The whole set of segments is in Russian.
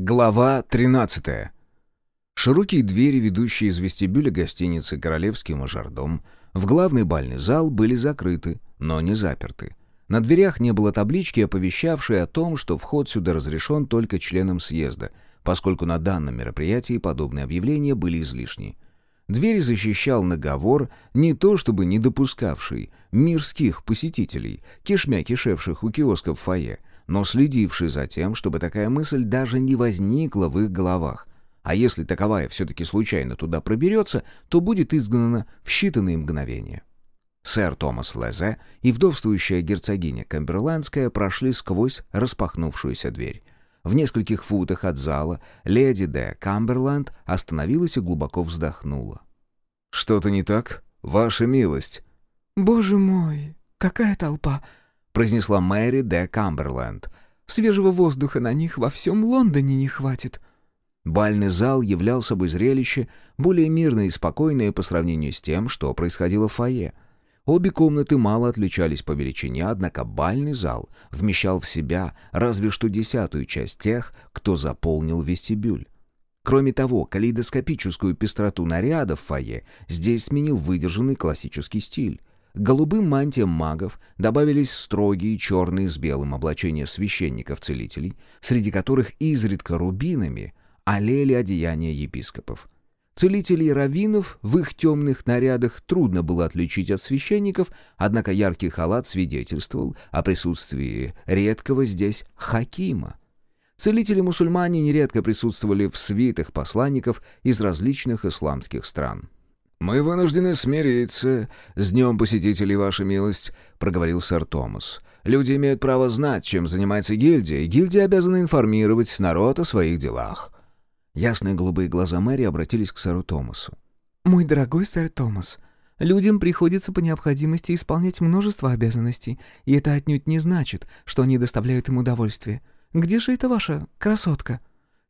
Глава 13. Широкие двери, ведущие из вестибюля гостиницы «Королевский мажордом», в главный бальный зал были закрыты, но не заперты. На дверях не было таблички, оповещавшей о том, что вход сюда разрешен только членам съезда, поскольку на данном мероприятии подобные объявления были излишни. Двери защищал наговор, не то чтобы не допускавший мирских посетителей, кишмя кишевших у киосков фойе, но следивший за тем, чтобы такая мысль даже не возникла в их головах. А если таковая все-таки случайно туда проберется, то будет изгнана в считанные мгновения. Сэр Томас Лезе и вдовствующая герцогиня Камберландская прошли сквозь распахнувшуюся дверь. В нескольких футах от зала леди де Камберланд остановилась и глубоко вздохнула. «Что-то не так, ваша милость?» «Боже мой, какая толпа!» Произнесла Мэри де Камберленд. «Свежего воздуха на них во всем Лондоне не хватит». Бальный зал являл собой зрелище, более мирное и спокойное по сравнению с тем, что происходило в фойе. Обе комнаты мало отличались по величине, однако бальный зал вмещал в себя разве что десятую часть тех, кто заполнил вестибюль. Кроме того, калейдоскопическую пестроту нарядов в фойе здесь сменил выдержанный классический стиль. Голубым мантиям магов добавились строгие черные с белым облачения священников-целителей, среди которых изредка рубинами олели одеяния епископов. Целителей раввинов в их темных нарядах трудно было отличить от священников, однако яркий халат свидетельствовал о присутствии редкого здесь хакима. Целители-мусульмане нередко присутствовали в свитах посланников из различных исламских стран. «Мы вынуждены смириться с днем посетителей, ваша милость», — проговорил сэр Томас. «Люди имеют право знать, чем занимается гильдия, и гильдия обязана информировать народ о своих делах». Ясные голубые глаза Мэри обратились к сэру Томасу. «Мой дорогой сэр Томас, людям приходится по необходимости исполнять множество обязанностей, и это отнюдь не значит, что они доставляют им удовольствие. Где же эта ваша красотка?»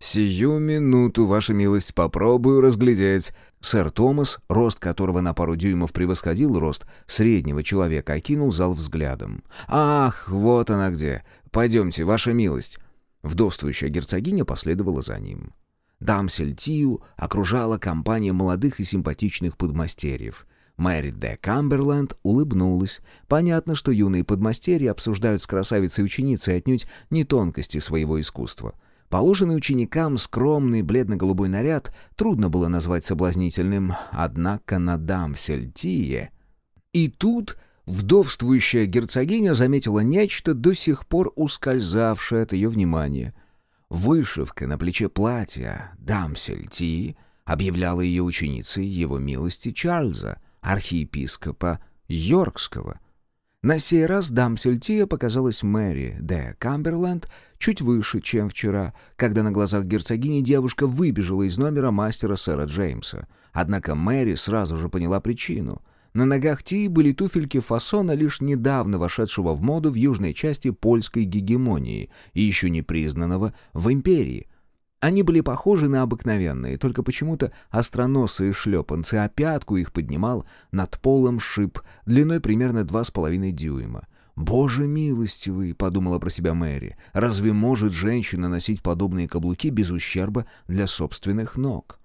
«Сию минуту, ваша милость, попробую разглядеть». Сэр Томас, рост которого на пару дюймов превосходил рост среднего человека, окинул зал взглядом. «Ах, вот она где! Пойдемте, ваша милость!» Вдовствующая герцогиня последовала за ним. Дамсель Тию окружала компания молодых и симпатичных подмастерьев. Мэри де Камберленд улыбнулась. Понятно, что юные подмастерья обсуждают с красавицей ученицей отнюдь не тонкости своего искусства — Положенный ученикам скромный бледно-голубой наряд трудно было назвать соблазнительным, однако на дамсельтие... И тут вдовствующая герцогиня заметила нечто, до сих пор ускользавшее от ее внимания. Вышивка на плече платья дамсельтии объявляла ее ученицей его милости Чарльза, архиепископа Йоркского — на сей раз дамсельтия показалась Мэри де Камберленд чуть выше, чем вчера, когда на глазах герцогини девушка выбежала из номера мастера сэра Джеймса. Однако Мэри сразу же поняла причину. На ногах Ти были туфельки фасона, лишь недавно вошедшего в моду в южной части польской гегемонии и еще не признанного в империи — они были похожи на обыкновенные, только почему-то остроносые шлепанцы, а пятку их поднимал над полом шип длиной примерно два с половиной дюйма. «Боже милостивый!» — подумала про себя Мэри. «Разве может женщина носить подобные каблуки без ущерба для собственных ног?»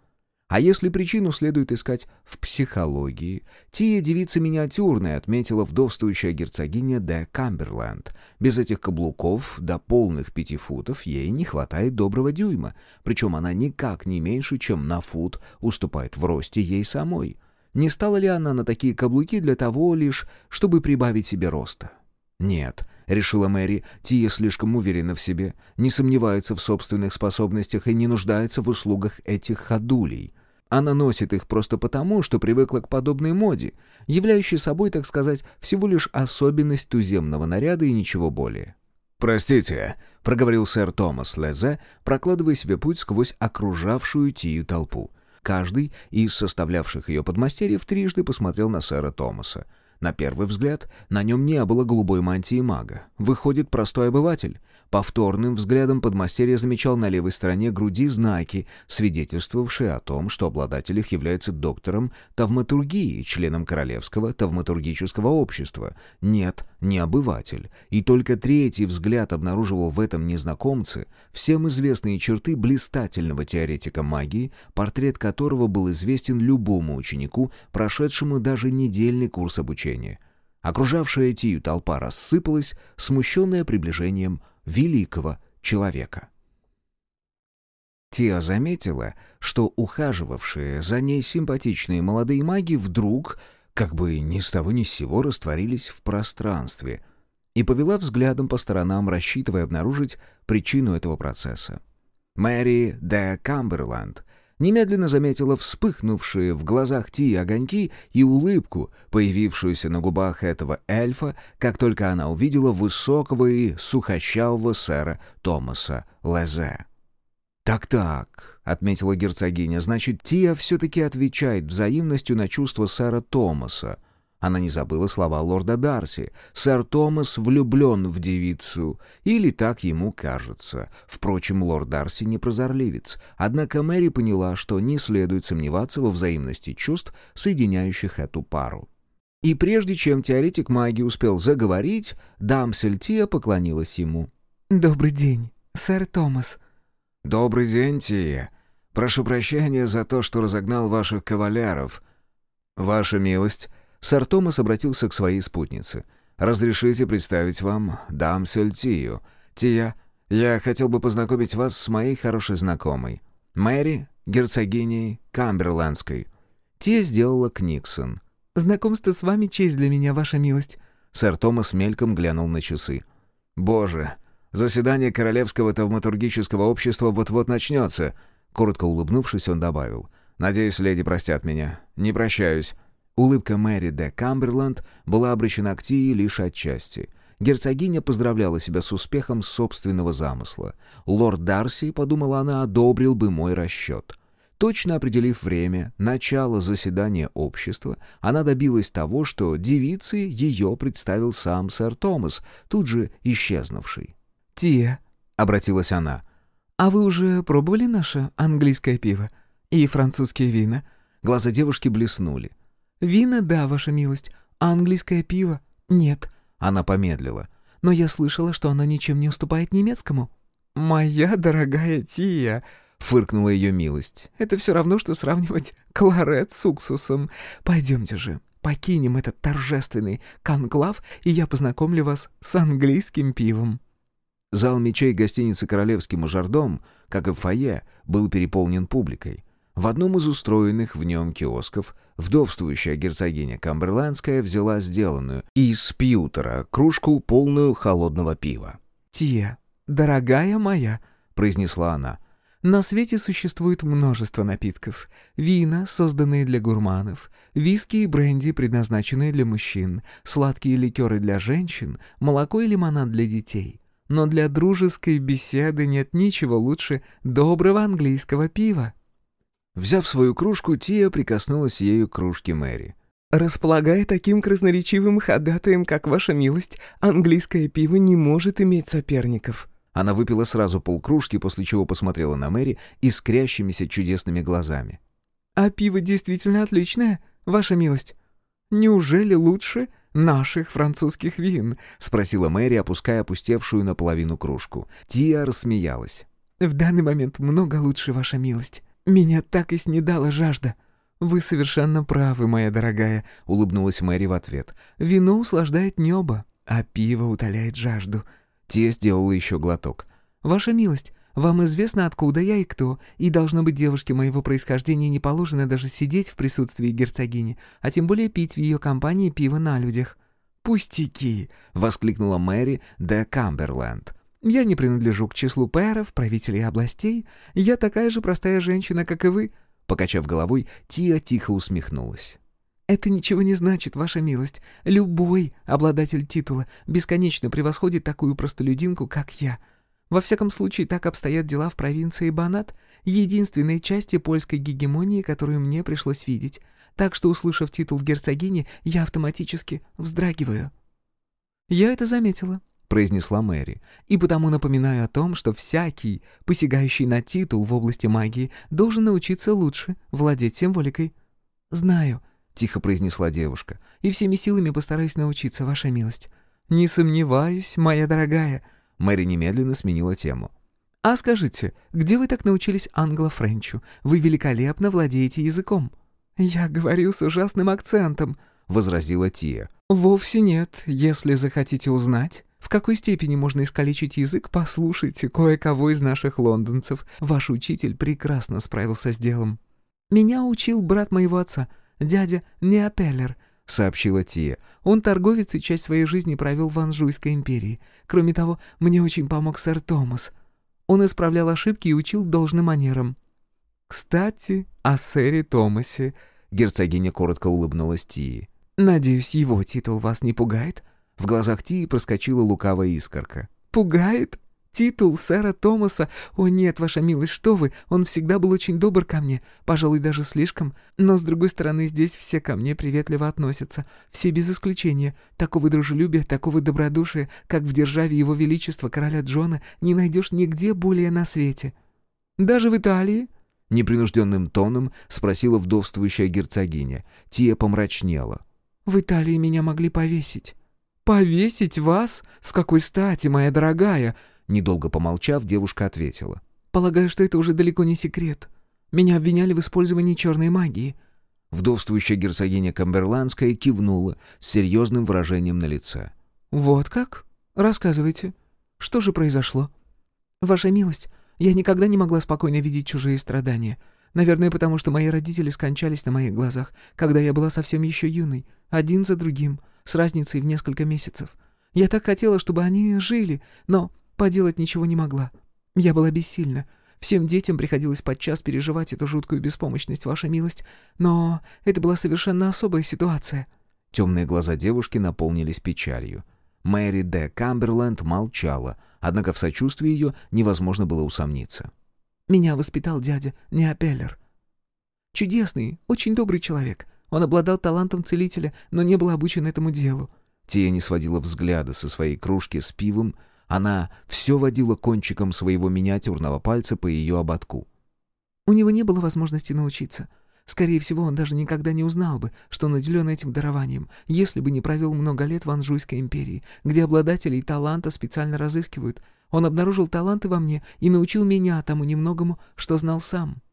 А если причину следует искать в психологии, Тия девица миниатюрная, отметила вдовствующая герцогиня де Камберленд. Без этих каблуков до полных пяти футов ей не хватает доброго дюйма, причем она никак не меньше, чем на фут уступает в росте ей самой. Не стала ли она на такие каблуки для того лишь, чтобы прибавить себе роста? Нет, — решила Мэри, — Тия слишком уверена в себе, не сомневается в собственных способностях и не нуждается в услугах этих ходулей. Она носит их просто потому, что привыкла к подобной моде, являющей собой, так сказать, всего лишь особенность туземного наряда и ничего более. «Простите», — проговорил сэр Томас Лезе, прокладывая себе путь сквозь окружавшую Тию толпу. Каждый из составлявших ее подмастерьев трижды посмотрел на сэра Томаса. На первый взгляд, на нем не было голубой мантии мага. Выходит, простой обыватель. Повторным взглядом подмастерье замечал на левой стороне груди знаки, свидетельствовавшие о том, что обладатель их является доктором тавматургии, членом Королевского тавматургического общества. Нет, не обыватель, и только третий взгляд обнаруживал в этом незнакомце всем известные черты блистательного теоретика магии, портрет которого был известен любому ученику, прошедшему даже недельный курс обучения. Окружавшая Тию толпа рассыпалась, смущенная приближением великого человека. Тия заметила, что ухаживавшие за ней симпатичные молодые маги вдруг как бы ни с того ни с сего растворились в пространстве, и повела взглядом по сторонам, рассчитывая обнаружить причину этого процесса. Мэри де Камберленд немедленно заметила вспыхнувшие в глазах Ти огоньки и улыбку, появившуюся на губах этого эльфа, как только она увидела высокого и сухощавого сэра Томаса Лезе. «Так-так», — отметила герцогиня, — «значит, Тия все-таки отвечает взаимностью на чувства сэра Томаса». Она не забыла слова лорда Дарси. «Сэр Томас влюблен в девицу». Или так ему кажется. Впрочем, лорд Дарси не прозорливец. Однако Мэри поняла, что не следует сомневаться во взаимности чувств, соединяющих эту пару. И прежде чем теоретик магии успел заговорить, дамсель Тия поклонилась ему. «Добрый день, сэр Томас», «Добрый день, Тия. Прошу прощения за то, что разогнал ваших кавалеров. Ваша милость». Сэр Томас обратился к своей спутнице. «Разрешите представить вам дамсель Тию. Тия, я хотел бы познакомить вас с моей хорошей знакомой. Мэри, герцогиней Камберлендской». Тия сделала Книксон. «Знакомство с вами честь для меня, ваша милость». Сэр Томас мельком глянул на часы. «Боже, Заседание Королевского тавматургического общества вот-вот начнется». Коротко улыбнувшись, он добавил. «Надеюсь, леди простят меня. Не прощаюсь». Улыбка Мэри де Камберленд была обращена к Тии лишь отчасти. Герцогиня поздравляла себя с успехом собственного замысла. «Лорд Дарси», — подумала она, — «одобрил бы мой расчет». Точно определив время, начало заседания общества, она добилась того, что девице ее представил сам сэр Томас, тут же исчезнувший. «Тия», — обратилась она, — «а вы уже пробовали наше английское пиво? И французские вина?» Глаза девушки блеснули. «Вина, да, ваша милость, а английское пиво — нет». Она помедлила. «Но я слышала, что оно ничем не уступает немецкому». «Моя дорогая Тия», — фыркнула ее милость, — «это все равно, что сравнивать кларет с уксусом. Пойдемте же, покинем этот торжественный конклав, и я познакомлю вас с английским пивом». Зал мечей гостиницы «Королевский мажордом», как и фойе, был переполнен публикой. В одном из устроенных в нем киосков вдовствующая герцогиня Камберландская взяла сделанную из пьютера кружку, полную холодного пива. «Тия, дорогая моя», — произнесла она, — «на свете существует множество напитков. Вина, созданные для гурманов, виски и бренди, предназначенные для мужчин, сладкие ликеры для женщин, молоко и лимонад для детей» но для дружеской беседы нет ничего лучше доброго английского пива». Взяв свою кружку, Тия прикоснулась ею к кружке Мэри. «Располагая таким красноречивым ходатаем, как ваша милость, английское пиво не может иметь соперников». Она выпила сразу полкружки, после чего посмотрела на Мэри искрящимися чудесными глазами. «А пиво действительно отличное, ваша милость. Неужели лучше наших французских вин?» — спросила Мэри, опуская опустевшую наполовину кружку. Тия рассмеялась. «В данный момент много лучше, ваша милость. Меня так и снедала жажда». «Вы совершенно правы, моя дорогая», — улыбнулась Мэри в ответ. «Вино услаждает небо, а пиво утоляет жажду». Тия сделала еще глоток. «Ваша милость, вам известно, откуда я и кто, и, должно быть, девушке моего происхождения не положено даже сидеть в присутствии герцогини, а тем более пить в ее компании пиво на людях». «Пустяки!» — воскликнула Мэри де Камберленд. «Я не принадлежу к числу пэров, правителей областей. Я такая же простая женщина, как и вы». Покачав головой, Тия тихо усмехнулась. «Это ничего не значит, ваша милость. Любой обладатель титула бесконечно превосходит такую простолюдинку, как я. Во всяком случае, так обстоят дела в провинции Банат, единственной части польской гегемонии, которую мне пришлось видеть. Так что, услышав титул герцогини, я автоматически вздрагиваю. «Я это заметила», — произнесла Мэри, «и потому напоминаю о том, что всякий, посягающий на титул в области магии, должен научиться лучше владеть символикой». «Знаю», — тихо произнесла девушка, «и всеми силами постараюсь научиться, ваша милость. «Не сомневаюсь, моя дорогая». Мэри немедленно сменила тему. «А скажите, где вы так научились англо-френчу? Вы великолепно владеете языком». «Я говорю с ужасным акцентом», — возразила Тия. «Вовсе нет. Если захотите узнать, в какой степени можно искалечить язык, послушайте кое-кого из наших лондонцев. Ваш учитель прекрасно справился с делом». «Меня учил брат моего отца, дядя Неапеллер», — сообщила Тия. «Он торговец и часть своей жизни провел в Анжуйской империи. Кроме того, мне очень помог сэр Томас. Он исправлял ошибки и учил должным манерам». «Кстати, о сэре Томасе», — герцогиня коротко улыбнулась Тии. «Надеюсь, его титул вас не пугает?» В глазах Тии проскочила лукавая искорка. «Пугает? Титул сэра Томаса? О нет, ваша милость, что вы, он всегда был очень добр ко мне, пожалуй, даже слишком. Но, с другой стороны, здесь все ко мне приветливо относятся, все без исключения. Такого дружелюбия, такого добродушия, как в державе его величества короля Джона, не найдешь нигде более на свете. Даже в Италии?» Непринужденным тоном спросила вдовствующая герцогиня. Тия помрачнела. «В Италии меня могли повесить». «Повесить вас? С какой стати, моя дорогая?» Недолго помолчав, девушка ответила. «Полагаю, что это уже далеко не секрет. Меня обвиняли в использовании черной магии». Вдовствующая герцогиня Камберландская кивнула с серьезным выражением на лице. «Вот как? Рассказывайте. Что же произошло?» «Ваша милость, я никогда не могла спокойно видеть чужие страдания. Наверное, потому что мои родители скончались на моих глазах, когда я была совсем еще юной, один за другим, с разницей в несколько месяцев. Я так хотела, чтобы они жили, но поделать ничего не могла. Я была бессильна. Всем детям приходилось подчас переживать эту жуткую беспомощность, ваша милость, но это была совершенно особая ситуация». Темные глаза девушки наполнились печалью. Мэри Д. Камберленд молчала, однако в сочувствии ее невозможно было усомниться. «Меня воспитал дядя Неапеллер. Чудесный, очень добрый человек. Он обладал талантом целителя, но не был обучен этому делу. Тия не сводила взгляда со своей кружки с пивом, она все водила кончиком своего миниатюрного пальца по ее ободку. У него не было возможности научиться. Скорее всего, он даже никогда не узнал бы, что наделен этим дарованием, если бы не провел много лет в Анжуйской империи, где обладателей таланта специально разыскивают. Он обнаружил таланты во мне и научил меня тому немногому, что знал сам.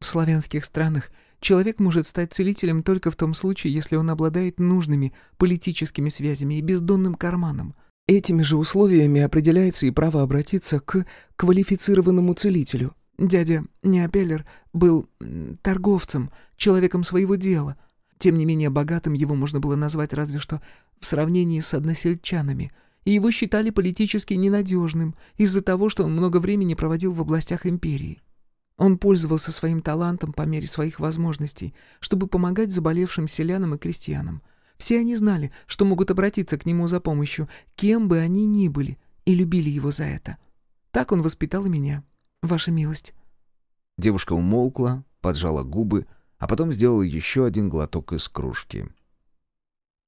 В славянских странах Человек может стать целителем только в том случае, если он обладает нужными политическими связями и бездонным карманом. Этими же условиями определяется и право обратиться к квалифицированному целителю. Дядя Неапеллер был торговцем, человеком своего дела. Тем не менее, богатым его можно было назвать разве что в сравнении с односельчанами. И его считали политически ненадежным из-за того, что он много времени проводил в областях империи. Он пользовался своим талантом по мере своих возможностей, чтобы помогать заболевшим селянам и крестьянам. Все они знали, что могут обратиться к нему за помощью, кем бы они ни были, и любили его за это. Так он воспитал и меня, ваша милость». Девушка умолкла, поджала губы, а потом сделала еще один глоток из кружки.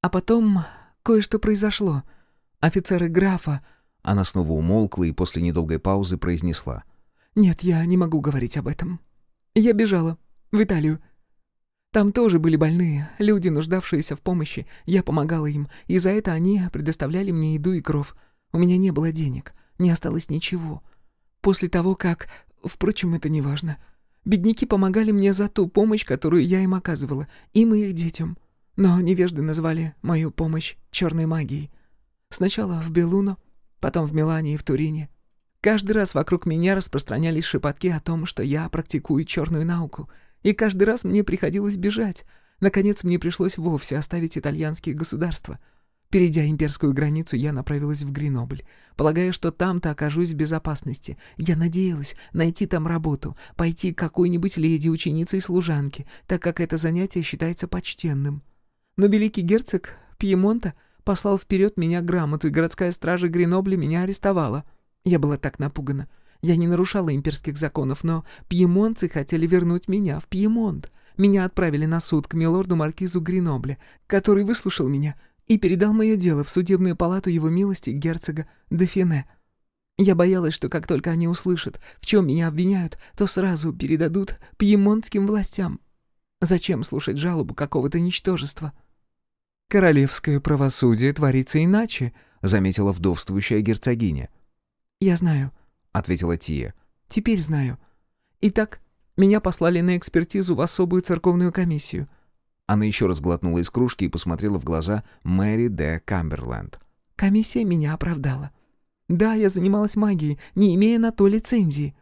«А потом кое-что произошло. Офицеры графа...» Она снова умолкла и после недолгой паузы произнесла — «Нет, я не могу говорить об этом. Я бежала. В Италию. Там тоже были больные, люди, нуждавшиеся в помощи. Я помогала им, и за это они предоставляли мне еду и кров. У меня не было денег, не осталось ничего. После того, как... Впрочем, это не важно. Бедняки помогали мне за ту помощь, которую я им оказывала, и их детям. Но невежды назвали мою помощь черной магией. Сначала в Белуно, потом в Милане и в Турине. Каждый раз вокруг меня распространялись шепотки о том, что я практикую черную науку, и каждый раз мне приходилось бежать. Наконец мне пришлось вовсе оставить итальянские государства. Перейдя имперскую границу, я направилась в Гренобль, полагая, что там-то окажусь в безопасности. Я надеялась найти там работу, пойти к какой-нибудь леди, ученице и служанке, так как это занятие считается почтенным. Но великий герцог Пьемонта послал вперед меня грамоту, и городская стража Гренобля меня арестовала. Я была так напугана. Я не нарушала имперских законов, но пьемонцы хотели вернуть меня в Пьемонт. Меня отправили на суд к милорду-маркизу Гринобле, который выслушал меня и передал мое дело в судебную палату его милости герцога Дефине. Я боялась, что как только они услышат, в чем меня обвиняют, то сразу передадут пьемонтским властям. Зачем слушать жалобу какого-то ничтожества? «Королевское правосудие творится иначе», заметила вдовствующая герцогиня. «Я знаю», — ответила Тия. «Теперь знаю. Итак, меня послали на экспертизу в особую церковную комиссию». Она еще раз глотнула из кружки и посмотрела в глаза Мэри Д. Камберленд. «Комиссия меня оправдала. Да, я занималась магией, не имея на то лицензии.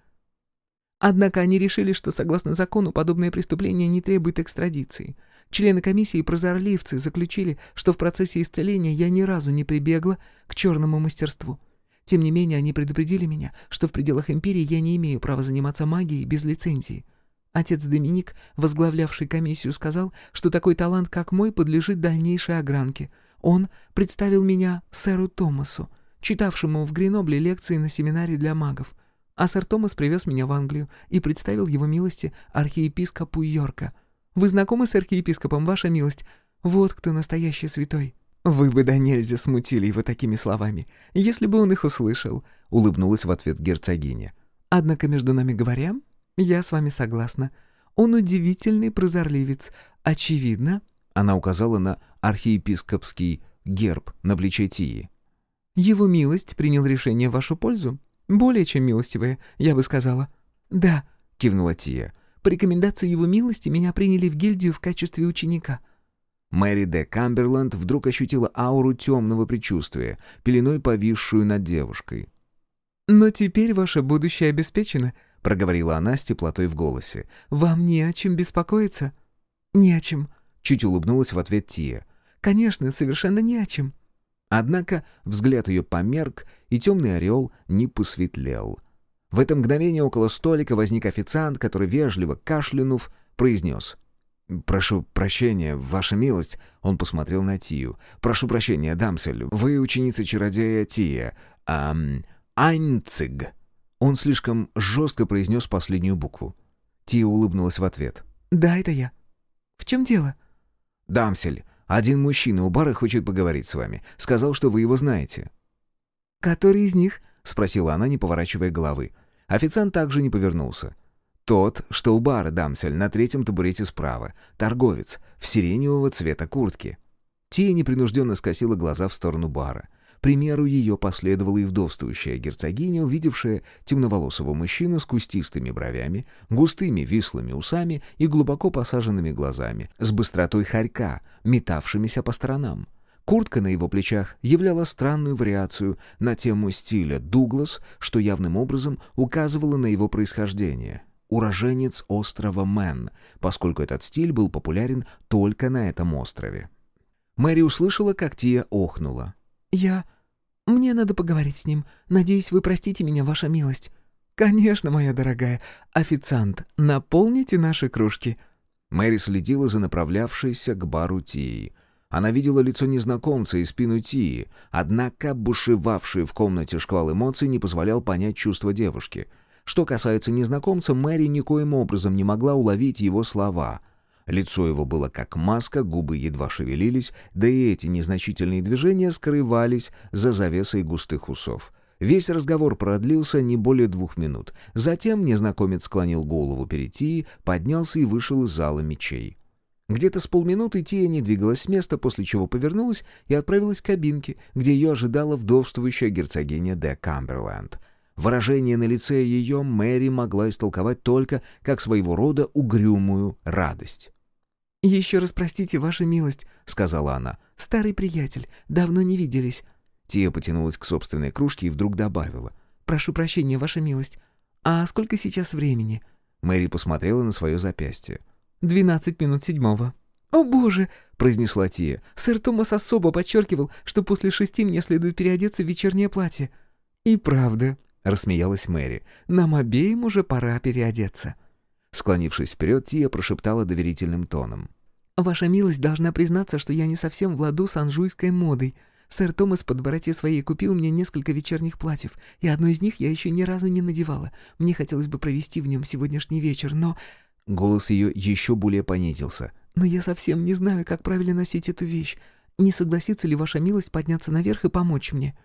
Однако они решили, что согласно закону подобное преступление не требует экстрадиции. Члены комиссии прозорливцы заключили, что в процессе исцеления я ни разу не прибегла к черному мастерству. Тем не менее, они предупредили меня, что в пределах империи я не имею права заниматься магией без лицензии. Отец Доминик, возглавлявший комиссию, сказал, что такой талант, как мой, подлежит дальнейшей огранке. Он представил меня сэру Томасу, читавшему в Гренобле лекции на семинаре для магов. А сэр Томас привез меня в Англию и представил его милости архиепископу Йорка. Вы знакомы с архиепископом, ваша милость? Вот кто настоящий святой». «Вы бы да нельзя смутили его такими словами, если бы он их услышал», — улыбнулась в ответ герцогиня. «Однако, между нами говоря, я с вами согласна. Он удивительный прозорливец. Очевидно...» Она указала на архиепископский герб на плече Тии. «Его милость принял решение в вашу пользу. Более чем милостивые, я бы сказала». «Да», — кивнула Тия. «По рекомендации его милости меня приняли в гильдию в качестве ученика». Мэри Д. Камберленд вдруг ощутила ауру темного предчувствия, пеленой повисшую над девушкой. «Но теперь ваше будущее обеспечено», — проговорила она с теплотой в голосе. «Вам не о чем беспокоиться?» «Не о чем», — чуть улыбнулась в ответ Тия. «Конечно, совершенно не о чем». Однако взгляд ее померк, и темный орел не посветлел. В это мгновение около столика возник официант, который, вежливо кашлянув, произнес. «Прошу прощения, ваша милость», — он посмотрел на Тию. «Прошу прощения, дамсель, вы ученица чародея Тия, а... Айнциг». Он слишком жестко произнес последнюю букву. Тия улыбнулась в ответ. «Да, это я. В чем дело?» «Дамсель, один мужчина у бара хочет поговорить с вами. Сказал, что вы его знаете». «Который из них?» — спросила она, не поворачивая головы. Официант также не повернулся. «Тот, что у бара, дамсель, на третьем табурете справа. Торговец, в сиреневого цвета куртки». Тия непринужденно скосила глаза в сторону бара примеру ее последовала и вдовствующая герцогиня, увидевшая темноволосого мужчину с кустистыми бровями, густыми вислыми усами и глубоко посаженными глазами, с быстротой хорька, метавшимися по сторонам. Куртка на его плечах являла странную вариацию на тему стиля «Дуглас», что явным образом указывало на его происхождение. Уроженец острова Мэн, поскольку этот стиль был популярен только на этом острове. Мэри услышала, как Тия охнула. «Я... Мне надо поговорить с ним. Надеюсь, вы простите меня, ваша милость». «Конечно, моя дорогая. Официант, наполните наши кружки». Мэри следила за направлявшейся к бару Тии. Она видела лицо незнакомца и спину Тии, однако бушевавший в комнате шквал эмоций не позволял понять чувства девушки. Что касается незнакомца, Мэри никоим образом не могла уловить его слова — Лицо его было как маска, губы едва шевелились, да и эти незначительные движения скрывались за завесой густых усов. Весь разговор продлился не более двух минут. Затем незнакомец склонил голову перед Тией, поднялся и вышел из зала мечей. Где-то с полминуты Тия не двигалась с места, после чего повернулась и отправилась к кабинке, где ее ожидала вдовствующая герцогиня де Камберленд. Выражение на лице ее Мэри могла истолковать только как своего рода угрюмую радость. «Еще раз простите, ваша милость», — сказала она. «Старый приятель, давно не виделись». Тия потянулась к собственной кружке и вдруг добавила. «Прошу прощения, ваша милость. А сколько сейчас времени?» Мэри посмотрела на свое запястье. «Двенадцать минут седьмого». «О, боже!» — произнесла Тия. «Сэр Томас особо подчеркивал, что после шести мне следует переодеться в вечернее платье». «И правда», — рассмеялась Мэри. «Нам обеим уже пора переодеться». Склонившись вперед, Тия прошептала доверительным тоном. «Ваша милость должна признаться, что я не совсем владу с анжуйской модой. Сэр Томас по доброте своей купил мне несколько вечерних платьев, и одно из них я еще ни разу не надевала. Мне хотелось бы провести в нем сегодняшний вечер, но...» Голос ее еще более понизился. «Но я совсем не знаю, как правильно носить эту вещь. Не согласится ли ваша милость подняться наверх и помочь мне?»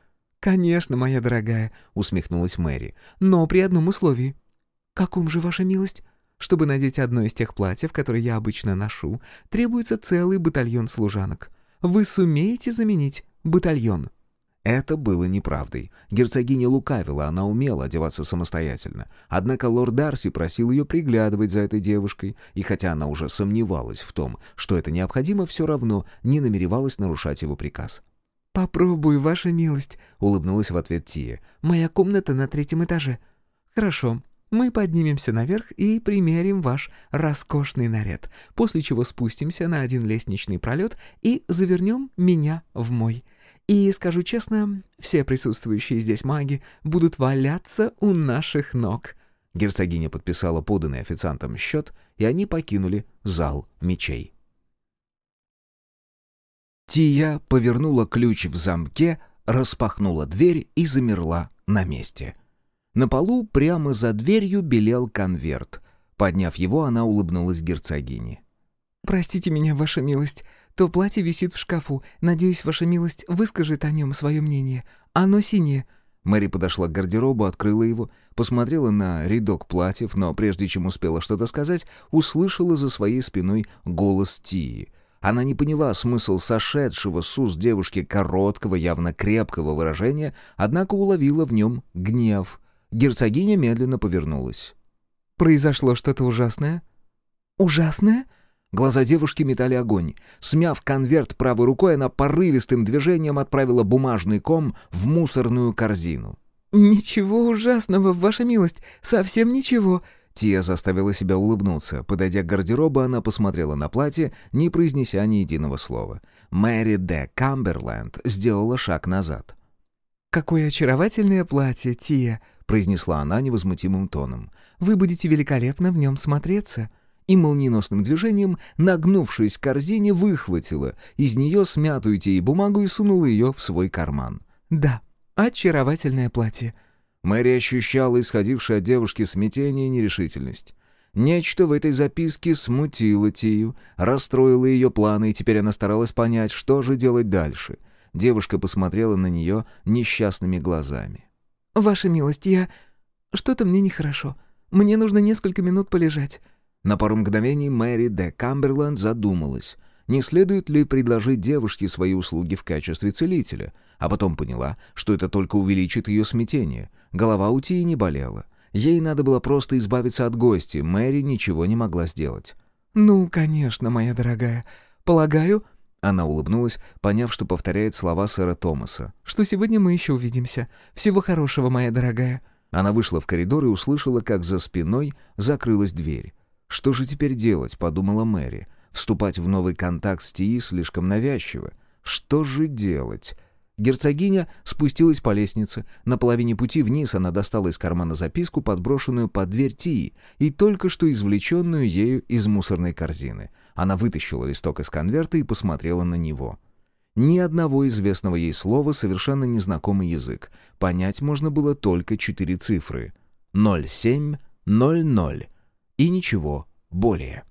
«Конечно, моя дорогая», — усмехнулась Мэри. «Но при одном условии». «Каком же, ваша милость?» Чтобы надеть одно из тех платьев, которые я обычно ношу, требуется целый батальон служанок. Вы сумеете заменить батальон?» Это было неправдой. Герцогиня лукавила, она умела одеваться самостоятельно. Однако лорд Дарси просил ее приглядывать за этой девушкой, и хотя она уже сомневалась в том, что это необходимо, все равно не намеревалась нарушать его приказ. «Попробуй, ваша милость», — улыбнулась в ответ Тия. «Моя комната на третьем этаже». «Хорошо, мы поднимемся наверх и примерим ваш роскошный наряд, после чего спустимся на один лестничный пролет и завернем меня в мой. И, скажу честно, все присутствующие здесь маги будут валяться у наших ног». Герцогиня подписала поданный официантом счет, и они покинули зал мечей. Тия повернула ключ в замке, распахнула дверь и замерла на месте. На полу прямо за дверью белел конверт. Подняв его, она улыбнулась герцогине. «Простите меня, ваша милость. То платье висит в шкафу. Надеюсь, ваша милость выскажет о нем свое мнение. Оно синее». Мэри подошла к гардеробу, открыла его, посмотрела на рядок платьев, но прежде чем успела что-то сказать, услышала за своей спиной голос Тии. Она не поняла смысл сошедшего с уст девушки короткого, явно крепкого выражения, однако уловила в нем гнев. Герцогиня медленно повернулась. «Произошло что-то ужасное?» «Ужасное?» Глаза девушки метали огонь. Смяв конверт правой рукой, она порывистым движением отправила бумажный ком в мусорную корзину. «Ничего ужасного, ваша милость, совсем ничего», Тия заставила себя улыбнуться. Подойдя к гардеробу, она посмотрела на платье, не произнеся ни единого слова. Мэри Д. Камберленд сделала шаг назад. «Какое очаровательное платье, Тия!» — произнесла она невозмутимым тоном. «Вы будете великолепно в нем смотреться!» И молниеносным движением, нагнувшись к корзине, выхватила из нее смятую Тии бумагу и сунула ее в свой карман. «Да, очаровательное платье!» Мэри ощущала исходившее от девушки смятение и нерешительность. Нечто в этой записке смутило Тию, расстроило ее планы, и теперь она старалась понять, что же делать дальше. Девушка посмотрела на нее несчастными глазами. «Ваша милость, я... Что-то мне нехорошо. Мне нужно несколько минут полежать». На пару мгновений Мэри де Камберленд задумалась не следует ли предложить девушке свои услуги в качестве целителя, а потом поняла, что это только увеличит ее смятение. Голова у Тии не болела. Ей надо было просто избавиться от гостя, Мэри ничего не могла сделать. «Ну, конечно, моя дорогая. Полагаю...» Она улыбнулась, поняв, что повторяет слова сэра Томаса. «Что сегодня мы еще увидимся. Всего хорошего, моя дорогая». Она вышла в коридор и услышала, как за спиной закрылась дверь. «Что же теперь делать?» — подумала Мэри. Вступать в новый контакт с Тии слишком навязчиво. Что же делать? Герцогиня спустилась по лестнице. На половине пути вниз она достала из кармана записку, подброшенную под дверь Тии, и только что извлеченную ею из мусорной корзины. Она вытащила листок из конверта и посмотрела на него. Ни одного известного ей слова, совершенно незнакомый язык. Понять можно было только четыре цифры. 0700 и ничего более.